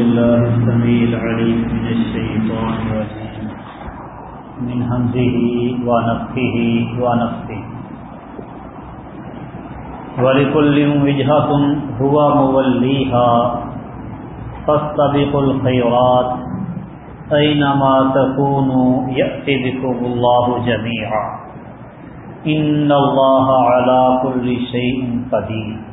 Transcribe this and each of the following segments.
الله السميع العليم من الشيطان الرجيم. من همزه ونفخه ونفخه. ولكل وجهة هو موليها. فاستبقوا الخيرات. أينما تكونوا يأتي بكم الله جميعا. إن الله على كل شيء قدير.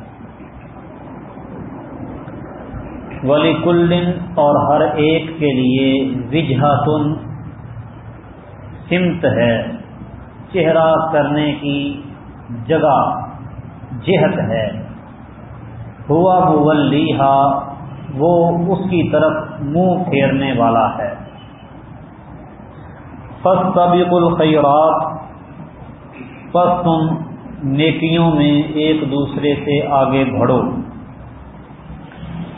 ولی کلن اور ہر ایک کے لیے وجہتن، سمت ہے، چہرہ کرنے کی جگہ، جہت ہے۔ ہوا مولیحا وہ اس کی طرف منہ پھیرنے والا ہے۔ فس طبیق الخیرات، پس تم نیکیوں میں ایک دوسرے سے آگے بڑھو۔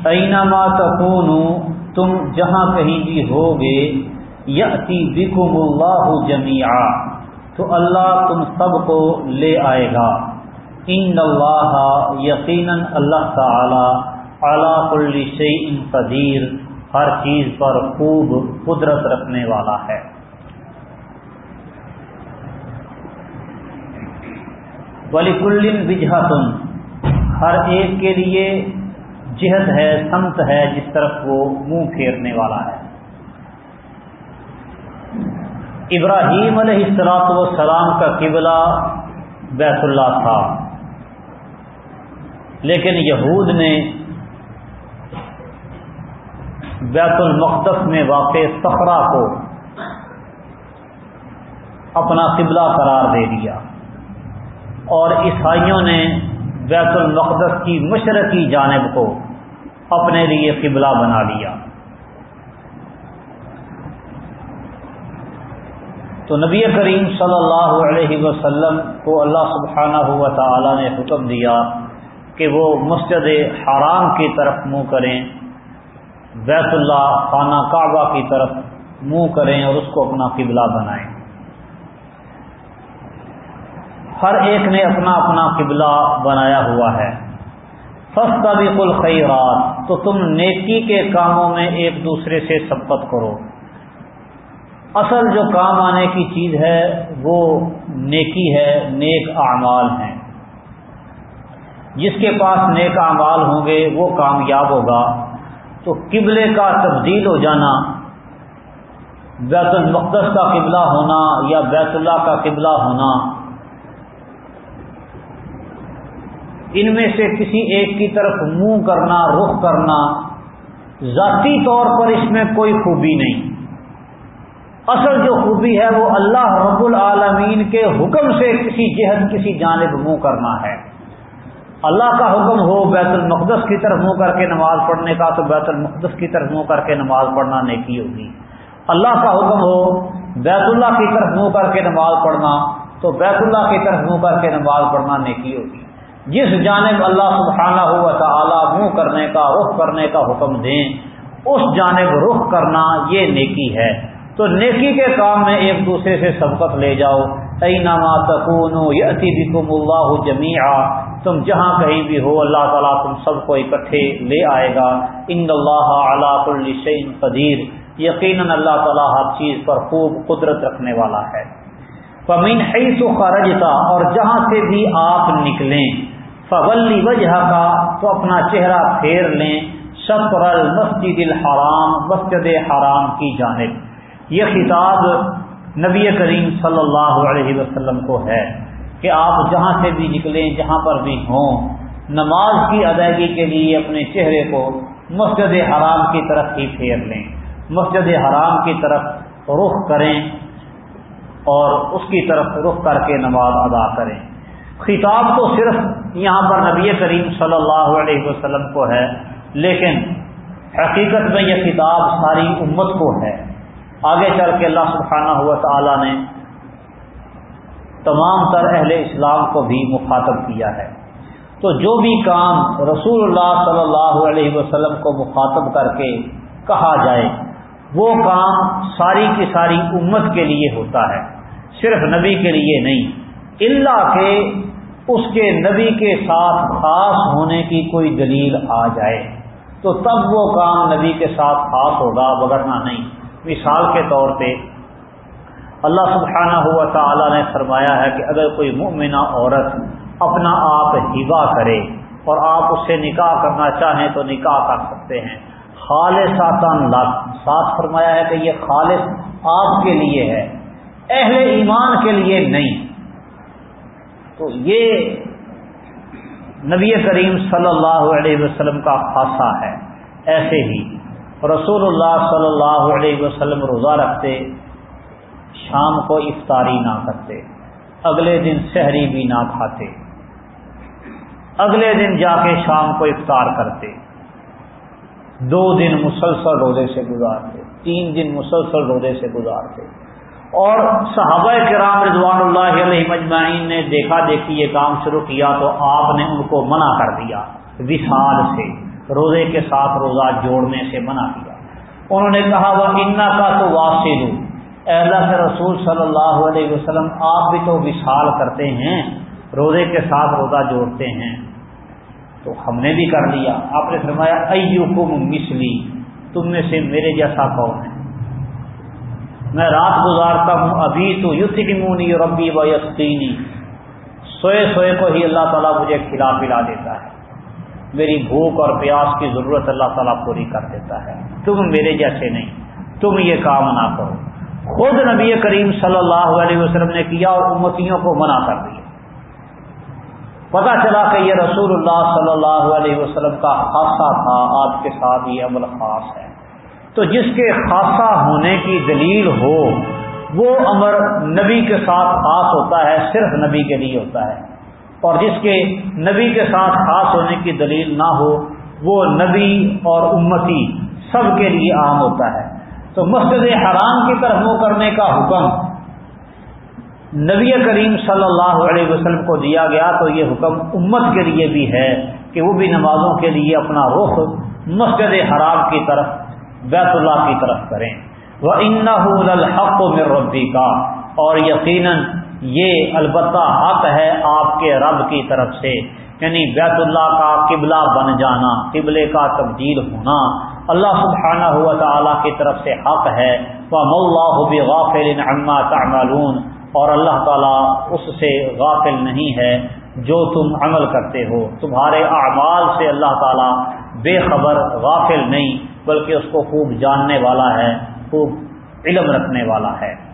اینما تکون تم جہاں کہیں بھی ہوگے یتی بکم اللہ جمیا تو اللہ تم سب کو لے آئے گا۔ ان اللہ یقیناً اللہ تعالی اعلی کل شعی قدیر، ہر چیز پر خوب قدرت رکھنے والا ہے۔ ولی کلن ہر ایک کے لیے جہت ہے، سمت ہے، جس طرف وہ منہ پھیرنے والا ہے۔ ابراہیم علیہ السلاط والسلام کا قبلہ بیت اللہ تھا۔ لیکن یہود نے بیت المقدس میں واقع سفرا کو اپنا قبلہ قرار دے دیا۔ اور عیسائیوں نے بیت المقدس کی مشرقی جانب کو اپنے لیے قبلہ بنا لیا۔ تو نبی کریم صلی اللہ علیہ وسلم کو اللہ سبحانہ ہوا تعالی نے حکم دیا کہ وہ مسجد حرام کی طرف منہ کریں، بیت اللہ خانہ کعبہ کی طرف منہ کریں اور اس کو اپنا قبلہ بنائیں۔ ہر ایک نے اپنا اپنا قبلہ بنایا ہوا ہے۔ فستا بھی تو تم نیکی کے کاموں میں ایک دوسرے سے سبقت کرو۔ اصل جو کام آنے کی چیز ہے، وہ نیکی ہے، نیک اعمال ہیں۔ جس کے پاس نیک اعمال ہوں گے، وہ کامیاب ہوگا۔ تو قبلے کا تبدیل ہو جانا، بیت المقدس کا قبلہ ہونا یا بیت اللہ کا قبلہ ہونا ان میں سے کسی ایک کی طرف منہ کرنا، رخ کرنا، ذاتی طور پر اس میں کوئی خوبی نہیں۔ اصل جو خوبی ہے وہ اللہ رب العالمین کے حکم سے کسی جہد کسی جانب منہ کرنا ہے۔ اللہ کا حکم ہو بیت المقدس کی طرف منہ کر کے نماز پڑھنے کا، تو بیت المقدس کی طرف منہ کر کے نماز پڑھنا نیکی ہوگی۔ اللہ کا حکم ہو بیت اللہ کی طرف منہ کر کے نماز پڑھنا، تو بیت اللہ کی طرف منہ کر کے نماز پڑھنا نیکی ہوگی۔ جس جانب اللہ سبحانہ ہوا تعالی منہ کرنے کا، رخ کرنے کا حکم دیں، اس جانب رخ کرنا یہ نیکی ہے۔ تو نیکی کے کام میں ایک دوسرے سے سبقت لے جاؤ۔ ائی نامہ تکون یتی بکم اللہ جمیا تم جہاں کہیں بھی ہو، اللہ تعالیٰ تم سب کو اکٹھے لے آئے گا۔ ان اللہ علا کل شعین قدیر۔ یقیناً اللہ تعالیٰ ہر چیز پر خوب قدرت رکھنے والا ہے۔ فمین حیث خرجتا، اور جہاں سے بھی آپ نکلیں فولی وجہ کا تو اپنا چہرہ پھیر لیں، شطر المسجد الحرام، مسجد حرام کی جانب۔ یہ خطاب نبی کریم صلی اللہ علیہ وسلم کو ہے کہ آپ جہاں سے بھی نکلیں، جہاں پر بھی ہوں، نماز کی ادائیگی کے لیے اپنے چہرے کو مسجد حرام کی طرف ہی پھیر لیں۔ مسجد حرام کی طرف رخ کریں اور اس کی طرف رخ کر کے نماز ادا کریں۔ خطاب تو صرف یہاں پر نبی کریم صلی اللہ علیہ وسلم کو ہے، لیکن حقیقت میں یہ خطاب ساری امت کو ہے۔ آگے چل کے اللہ سبحانہ ہوا تعالی نے تمام تر اہل اسلام کو بھی مخاطب کیا ہے۔ تو جو بھی کام رسول اللہ صلی اللہ علیہ وسلم کو مخاطب کر کے کہا جائے، وہ کام ساری کی ساری امت کے لیے ہوتا ہے، صرف نبی کے لیے نہیں، اللہ کے اس کے نبی کے ساتھ خاص ہونے کی کوئی دلیل آ جائے تو تب وہ کام نبی کے ساتھ خاص ہوگا بگرنا نہیں۔ مثال کے طور پہ اللہ سبحانہ ہوا تعالی نے فرمایا ہے کہ اگر کوئی مؤمنہ عورت اپنا آپ ہبا کرے اور آپ اس سے نکاح کرنا چاہیں تو نکاح کر سکتے ہیں۔ خالص ساتھ فرمایا ہے کہ یہ خالص آپ کے لیے ہے، اہل ایمان کے لیے نہیں۔ تو یہ نبی کریم صلی اللہ علیہ وسلم کا خاصہ ہے، ایسے ہی رسول اللہ صلی اللہ علیہ وسلم روزہ رکھتے، شام کو افطاری نہ کرتے، اگلے دن شہری بھی نہ کھاتے، اگلے دن جا کے شام کو افطار کرتے، دو دن مسلسل روزے سے گزارتے، تین دن مسلسل روزے سے گزارتے۔ اور صحابہ کرام رضوان اللہ علیہ مجمعین نے دیکھا دیکھی یہ کام شروع کیا تو آپ نے ان کو منع کر دیا وشال سے، روزے کے ساتھ روزہ جوڑنے سے منع کیا۔ انہوں نے کہا، وہ انا کا تو واصل اہل سے رسول صلی اللہ علیہ وسلم، آپ بھی تو وشال کرتے ہیں، روزے کے ساتھ روزہ جوڑتے ہیں۔ تو ہم نے بھی کر لیا۔ آپ نے فرمایا، ایوکم مسلی تم میں سے میرے جیسا کون ہے؟ میں رات گزارتا ہوں، ابھی تو یوتھ کی مونی ربی و یسینی سوئے سوئے کو ہی اللہ تعالیٰ مجھے کھلا پلا دیتا ہے۔ میری بھوک اور پیاس کی ضرورت اللہ تعالیٰ پوری کر دیتا ہے۔ تم میرے جیسے نہیں، تم یہ کام نہ کرو۔ خود نبی کریم صلی اللہ علیہ وسلم نے کیا اور امتیوں کو منع کر دیا۔ پتا چلا کہ یہ رسول اللہ صلی اللہ علیہ وسلم کا خاصہ تھا، آپ کے ساتھ یہ عمل خاص ہے۔ تو جس کے خاصہ ہونے کی دلیل ہو، وہ امر نبی کے ساتھ خاص ہوتا ہے، صرف نبی کے لیے ہوتا ہے۔ اور جس کے نبی کے ساتھ خاص ہونے کی دلیل نہ ہو، وہ نبی اور امتی سب کے لیے عام ہوتا ہے۔ تو مسجد حرام کی طرف منہ کرنے کا حکم نبی کریم صلی اللہ علیہ وسلم کو دیا گیا، تو یہ حکم امت کے لیے بھی ہے کہ وہ بھی نمازوں کے لیے اپنا رخ مسجد حرام کی طرف بیت اللہ کی طرف کریں۔ وہ ان الحق میں ربی کا اور یقیناً یہ البتہ حق ہے آپ کے رب کی طرف سے۔ یعنی بیت اللہ کا قبلہ بن جانا، قبلے کا تبدیل ہونا۔ اللہ سبحانہ ہوا تعالیٰ کی طرف سے حق ہے۔ غافل عما تعملون۔ اور اللہ تعالیٰ اس سے غافل نہیں ہے جو تم عمل کرتے ہو۔ تمہارے اعمال سے اللہ تعالیٰ بے خبر غافل نہیں۔ بلکہ اس کو خوب جاننے والا ہے، خوب علم رکھنے والا ہے۔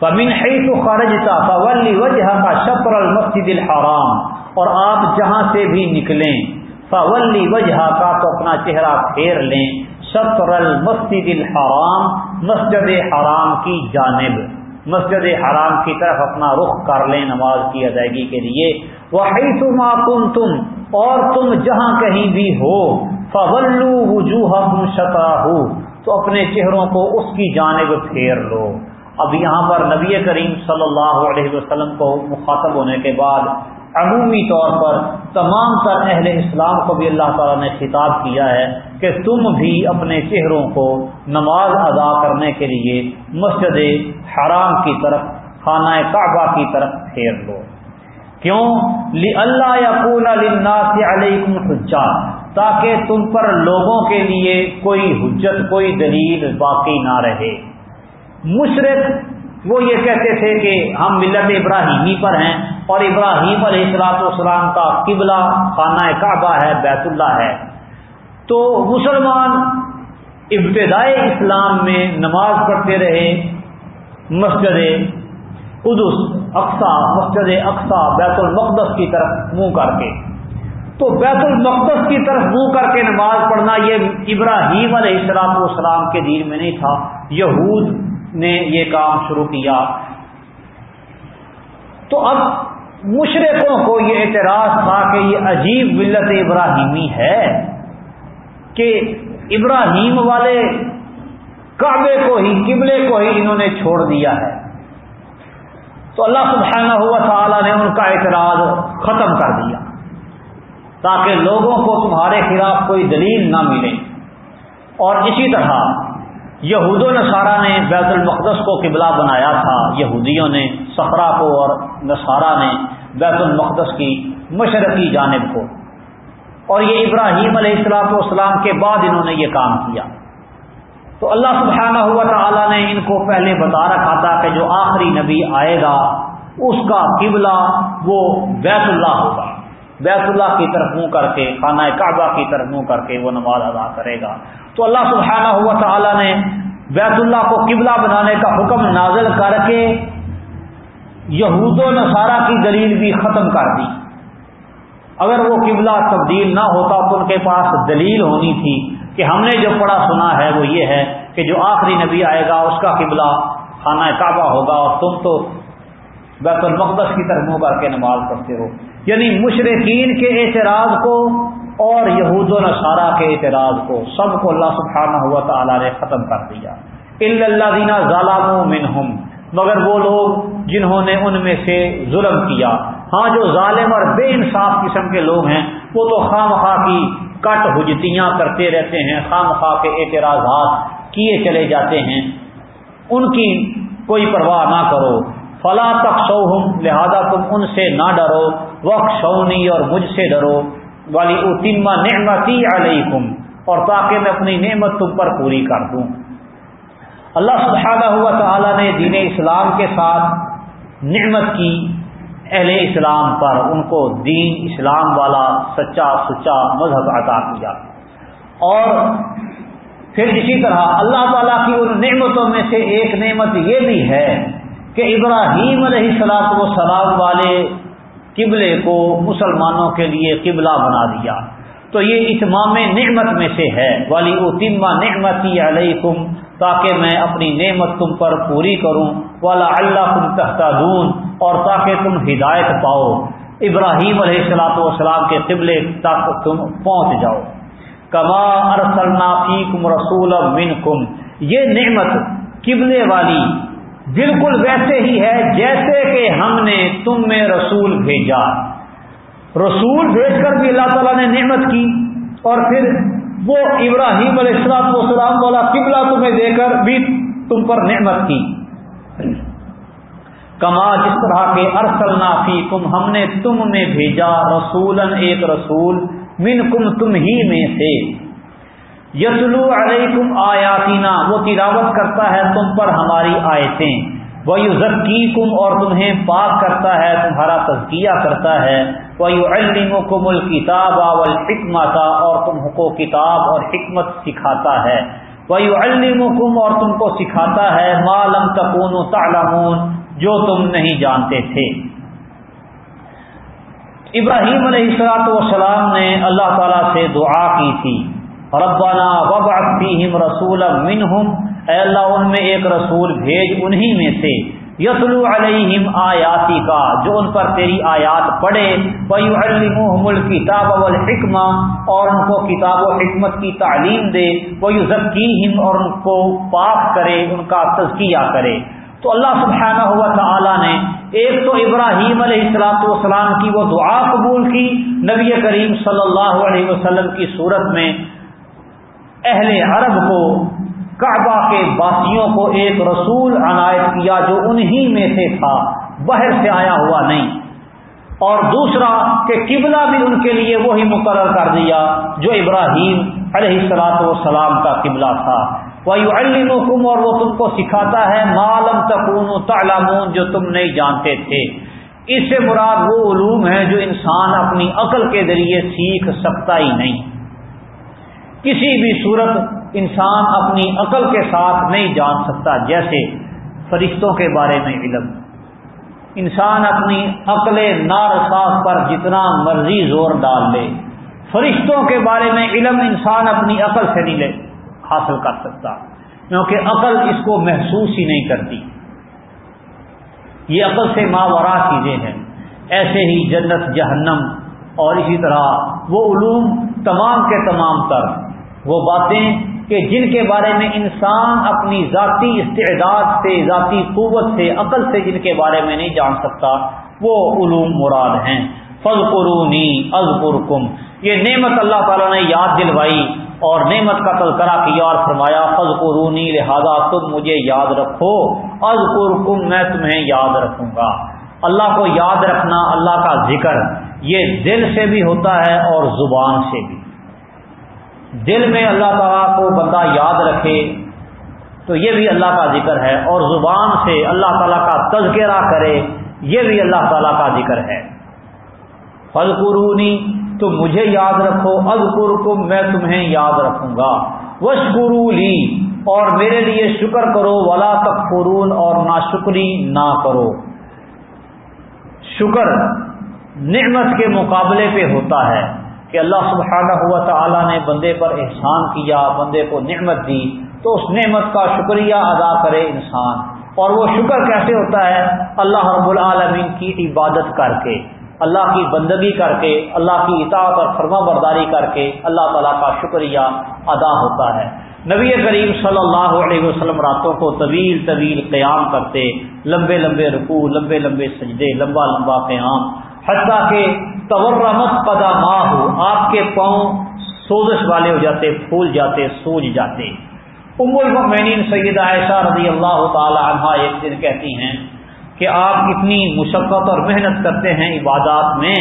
فمن تو خارج تھا فولی وجہ کا شطر المسد الحرام۔ اور آپ جہاں سے بھی نکلیں فولی وجہ کا تو اپنا چہرہ پھیر لیں۔ شطر المسد الحرام، مسجد حرام کی جانب۔ مسجد حرام کی طرف اپنا رخ کر لیں نماز کی ادائیگی کے لیے۔ وہ تم تم اور تم جہاں کہیں بھی ہو فولو وجوہ شتا ہو تو اپنے چہروں کو اس کی جانب پھیر لو۔ اب یہاں پر نبی کریم صلی اللہ علیہ وسلم کو مخاطب ہونے کے بعد عمومی طور پر تمام تر اہل اسلام کو بھی اللہ تعالیٰ نے خطاب کیا ہے کہ تم بھی اپنے چہروں کو نماز ادا کرنے کے لیے مسجد حرام کی طرف، خانہ کعبہ کی طرف پھیر لو۔ کیوں؟ اللہ یا علیکم حجات تاکہ تم پر لوگوں کے لیے کوئی حجت، کوئی دلیل باقی نہ رہے۔ مشرق وہ یہ کہتے تھے کہ ہم ملت ابراہیمی پر ہیں اور ابراہیم علیہ السلاط والسلام کا قبلہ خانہ کعبہ ہے، بیت اللہ ہے۔ تو مسلمان ابتدائی اسلام میں نماز پڑھتے رہے، مسجد قدس اقسا مسجد اقسا بیت المقدس کی طرف منہ کر کے۔ تو بیت المقدس کی طرف منہ کر کے نماز پڑھنا یہ ابراہیم علیہ السلام والسلام کے دین میں نہیں تھا۔ یہود نے یہ کام شروع کیا۔ تو اب مشرقوں کو یہ اعتراض تھا کہ یہ عجیب ملت ابراہیمی ہے کہ ابراہیم والے کعبے کو ہی، قبلے کو ہی انہوں نے چھوڑ دیا ہے۔ تو اللہ سبحانہ ہوا تعالیٰ نے ان کا اعتراض ختم کر دیا۔ تاکہ لوگوں کو تمہارے خلاف کوئی دلیل نہ ملے۔ اور اسی طرح یہود و نصارہ نے بیت المقدس کو قبلہ بنایا تھا۔ یہودیوں نے، سفرا کو اور نصارہ نے بیت المقدس کی مشرقی جانب کو۔ اور یہ ابراہیم علیہ السلاط والسلام کے بعد انہوں نے یہ کام کیا۔ تو اللہ سبحانہ ہوا تعالیٰ نے ان کو پہلے بتا رکھا تھا کہ جو آخری نبی آئے گا، اس کا قبلہ وہ بیت اللہ ہوگا۔ بیت اللہ کی طرف منہ کر کے، خانہ کعبہ کی طرف منہ کر کے وہ نماز ادا کرے گا۔ تو اللہ سبحانہ ہوا تعالیٰ نے بیت اللہ کو قبلہ بنانے کا حکم نازل کر کے یہود و نصارہ کی دلیل بھی ختم کر دی۔ اگر وہ قبلہ تبدیل نہ ہوتا تو ان کے پاس دلیل ہونی تھی کہ ہم نے جو پڑھا سنا ہے وہ یہ ہے کہ جو آخری نبی آئے گا، اس کا قبلہ خانہ کعبہ ہوگا اور تم تو بیت المقدس کی طرف منہ کر کے نماز پڑھتے ہو۔ یعنی مشرقین کے اعتراض کو اور یہود و نصارہ کے اعتراض کو سب کو اللہ سبحانہ ہوا تعالیٰ نے ختم کر دیا۔ اللہ دینا ظالم منہم مگر وہ لوگ جنہوں نے ان میں سے ظلم کیا۔ ہاں جو ظالم اور بے انصاف قسم کے لوگ ہیں، وہ تو خواہ کی کٹ حجتیاں کرتے رہتے ہیں خواہ کے اعتراضات کیے چلے جاتے ہیں۔ ان کی کوئی پرواہ نہ کرو۔ فلا تک لہذا تم ان سے نہ ڈرو وقت سونی اور مجھ سے ڈرو، والی اتما نعمتی علیکم، اور تاکہ میں اپنی نعمت تم پر پوری کر دوں۔ اللہ سبحانہ ہوا تعالیٰ نے دین اسلام کے ساتھ نعمت کی، اہل اسلام پر ان کو دین اسلام والا سچا سچا مذہب عطا کیا۔ اور پھر اسی طرح اللہ تعالیٰ کی ان نعمتوں میں سے ایک نعمت یہ بھی ہے کہ ابراہیم علیہ السلاط و سلام والے قبلے کو مسلمانوں کے لیے قبلہ بنا دیا۔ تو یہ اتمام نعمت میں سے ہے۔ والی اتما نعمتی علیکم تاکہ میں اپنی نعمت تم پر پوری کروں۔ والا اللہ تم تحتون اور تاکہ تم ہدایت پاؤ۔ ابراہیم علیہ السلاۃ والسلام کے قبلے تک تم پہنچ جاؤ۔ کما ارسلنا فیکم رسول منکم یہ نعمت قبلے والی بالکل ویسے ہی ہے جیسے کہ ہم نے تم میں رسول بھیجا۔ رسول بھیج کر بھی اللہ تعالیٰ نے نعمت کی اور پھر وہ ابراہیم علیہ السلام والسلام والا قبلہ تمہیں دے کر بھی تم پر نعمت کی۔ کما جس طرح کے ارسل نافی کم ہم نے تم میں بھیجا رسول ایک رسول من کم تم ہی میں سے۔ یسلو علیکم آیاتینا وہ تلاوت کرتا ہے تم پر ہماری آیتیں۔ وہ ذکی کم اور تمہیں پاک کرتا ہے، تمہارا تزکیہ کرتا ہے۔ وہ علم کم الکتاب حکمتا اور تم کو کتاب اور حکمت سکھاتا ہے۔ وہ علم کم اور تم کو سکھاتا ہے معلوم تکون تعلمون، جو تم نہیں جانتے تھے۔ ابراہیم علیہ السلاۃ والسلام نے اللہ تعالیٰ سے دعا کی تھی۔ ربنا وبعث فیہم رسولا منہم۔ اے اللہ، ان میں ایک رسول بھیج، انہی میں سے۔ یسلو علیہم آیاتی کا جو ان پر تیری آیات پڑھے۔ وَيُعَلِّمُهُمُ الْكِتَابَ وَالْحِكْمَةِ اور ان کو کتاب و حکمت کی تعلیم دے۔ وَيُزَكِّيهِمْ اور ان کو پاک کرے، ان کا تزکیہ کرے۔ تو اللہ سبحانہ ہوا تعالی نے، ایک تو ابراہیم علیہ السلاۃ والسلام کی وہ دعا قبول کی۔ نبی کریم صلی اللہ علیہ وسلم کی صورت میں اہل عرب کو، کعبہ کے باسیوں کو ایک رسول عنایت کیا جو انہی میں سے تھا، باہر سے آیا ہوا نہیں۔ اور دوسرا کہ قبلہ بھی ان کے لیے وہی مقرر کر دیا جو ابراہیم علیہ السلاط والسلام کا قبلہ تھا۔ وہی اور وہ تم کو سکھاتا ہے معلوم تکون تعلمون، جو تم نہیں جانتے تھے۔ اس سے مراد وہ علوم ہے جو انسان اپنی عقل کے ذریعے سیکھ سکتا ہی نہیں۔ کسی بھی صورت انسان اپنی عقل کے ساتھ نہیں جان سکتا، جیسے فرشتوں کے بارے میں علم۔ انسان اپنی عقل نارساس پر جتنا مرضی زور ڈال لے۔ فرشتوں کے بارے میں علم انسان اپنی عقل سے نہیں لے، حاصل کر سکتا، کیونکہ عقل اس کو محسوس ہی نہیں کرتی۔ یہ عقل سے ماورا چیزیں ہیں۔ ایسے ہی جنت، جہنم اور اسی طرح وہ علوم تمام کے تمام تر۔ وہ باتیں کہ جن کے بارے میں انسان اپنی ذاتی استعداد سے، ذاتی قوت سے، عقل سے جن کے بارے میں نہیں جان سکتا، وہ علوم مراد ہیں۔ فض قرونی از یہ نعمت اللہ تعالیٰ نے یاد دلوائی اور نعمت کا تذکرہ کیا اور فرمایا فض قرونی لہذا تم مجھے یاد رکھو۔ از میں تمہیں یاد رکھوں گا۔ اللہ کو یاد رکھنا، اللہ کا ذکر، یہ دل سے بھی ہوتا ہے اور زبان سے بھی۔ دل میں اللہ تعالیٰ کو بندہ یاد رکھے، تو یہ بھی اللہ کا ذکر ہے، اور زبان سے اللہ تعالیٰ کا تذکرہ کرے، یہ بھی اللہ تعالیٰ کا ذکر ہے۔ فل قرونی تو مجھے یاد رکھو اب میں تمہیں یاد رکھوں گا۔ وش لی اور میرے لیے شکر کرو، ولا تک اور نہ شکری نہ کرو۔ شکر نعمت کے مقابلے پہ ہوتا ہے۔ کہ اللہ سبحانہ ہوا تعالیٰ نے بندے پر احسان کیا، بندے کو نعمت دی، تو اس نعمت کا شکریہ ادا کرے انسان۔ اور وہ شکر کیسے ہوتا ہے؟ اللہ رب العالمین کی عبادت کر کے، اللہ کی بندگی کر کے، اللہ کی اطاعت اور فرما برداری کر کے اللہ تعالیٰ کا شکریہ ادا ہوتا ہے۔ نبی کریم صلی اللہ علیہ وسلم راتوں کو طویل طویل قیام کرتے، لمبے لمبے رکوع، لمبے لمبے سجدے، لمبا لمبا قیام حتیٰ کہ تورمت قدا ماں ہو، آپ کے پاؤں سوزش والے ہو جاتے، پھول جاتے، سوج جاتے۔ ام المؤمنین سید عائشہ رضی اللہ تعالی عنہ ایک دن کہتی ہیں کہ آپ اتنی مشقت اور محنت کرتے ہیں عبادات میں،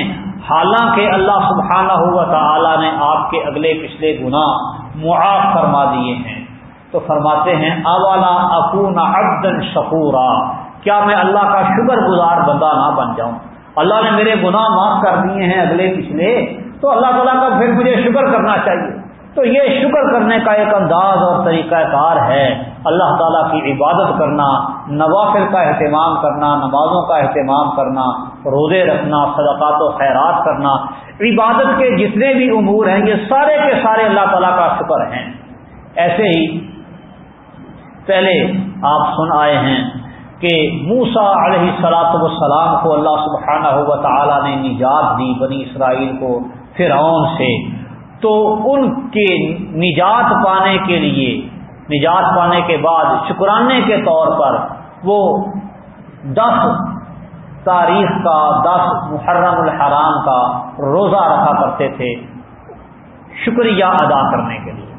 حالانکہ اللہ سبحانہ ہوا تعالی نے آپ کے اگلے پچھلے گناہ معاف فرما دیے ہیں۔ تو فرماتے ہیں، اولا اکون عبدن شکورا، کیا میں اللہ کا شکر گزار بندہ نہ بن جاؤں؟ اللہ نے میرے گناہ معاف کر دیے ہیں اگلے پچھلے، تو اللہ تعالیٰ کا پھر مجھے شکر کرنا چاہیے۔ تو یہ شکر کرنے کا ایک انداز اور طریقہ کار ہے۔ اللہ تعالیٰ کی عبادت کرنا، نوافل کا اہتمام کرنا، نمازوں کا اہتمام کرنا، روزے رکھنا، صدقات و خیرات کرنا، عبادت کے جتنے بھی امور ہیں، یہ سارے کے سارے اللہ تعالیٰ کا شکر ہیں۔ ایسے ہی پہلے آپ سن آئے ہیں کہ موسا علیہ سلاط وسلام کو اللہ سبحانہ ہوا تعالیٰ نے نجات دی بنی اسرائیل کو فرعون سے۔ تو ان کے نجات پانے کے لیے، نجات پانے کے بعد، شکرانے کے طور پر وہ دس تاریخ کا، دس محرم الحرام کا روزہ رکھا کرتے تھے شکریہ ادا کرنے کے لیے۔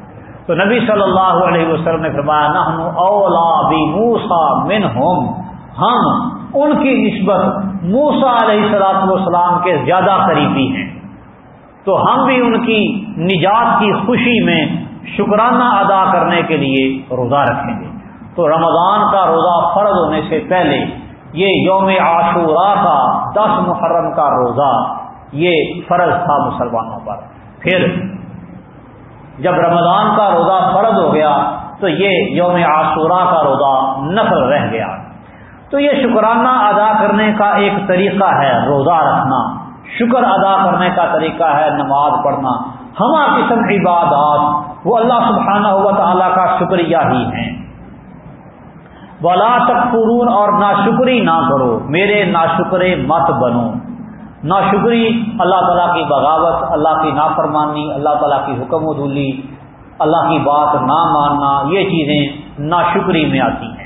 تو نبی صلی اللہ علیہ وسلم نے فرمایا نہ اولا بھی موسا من ہوم ہم ان کی نسبت موسا علیہ السلاط والسلام کے زیادہ قریبی ہیں۔ تو ہم بھی ان کی نجات کی خوشی میں شکرانہ ادا کرنے کے لیے روزہ رکھیں گے۔ تو رمضان کا روزہ فرض ہونے سے پہلے یہ یوم عاشورہ کا دس محرم کا روزہ یہ فرض تھا مسلمانوں پر۔ پھر جب رمضان کا روزہ فرض ہو گیا تو یہ یوم عاشورہ کا روزہ نفل رہ گیا۔ تو یہ شکرانہ ادا کرنے کا ایک طریقہ ہے، روزہ رکھنا۔ شکر ادا کرنے کا طریقہ ہے، نماز پڑھنا۔ ہما قسم عبادات، وہ اللہ سبحانہ ہوا تعالیٰ کا شکریہ ہی ہیں۔ ولا تکفرون اور ناشکری نہ کرو۔ میرے ناشکرے مت بنو۔ ناشکری اللہ تعالیٰ کی بغاوت، اللہ کی نافرمانی، اللہ تعالیٰ کی حکم و دلی اللہ کی بات نہ ماننا، یہ چیزیں ناشکری میں آتی ہیں۔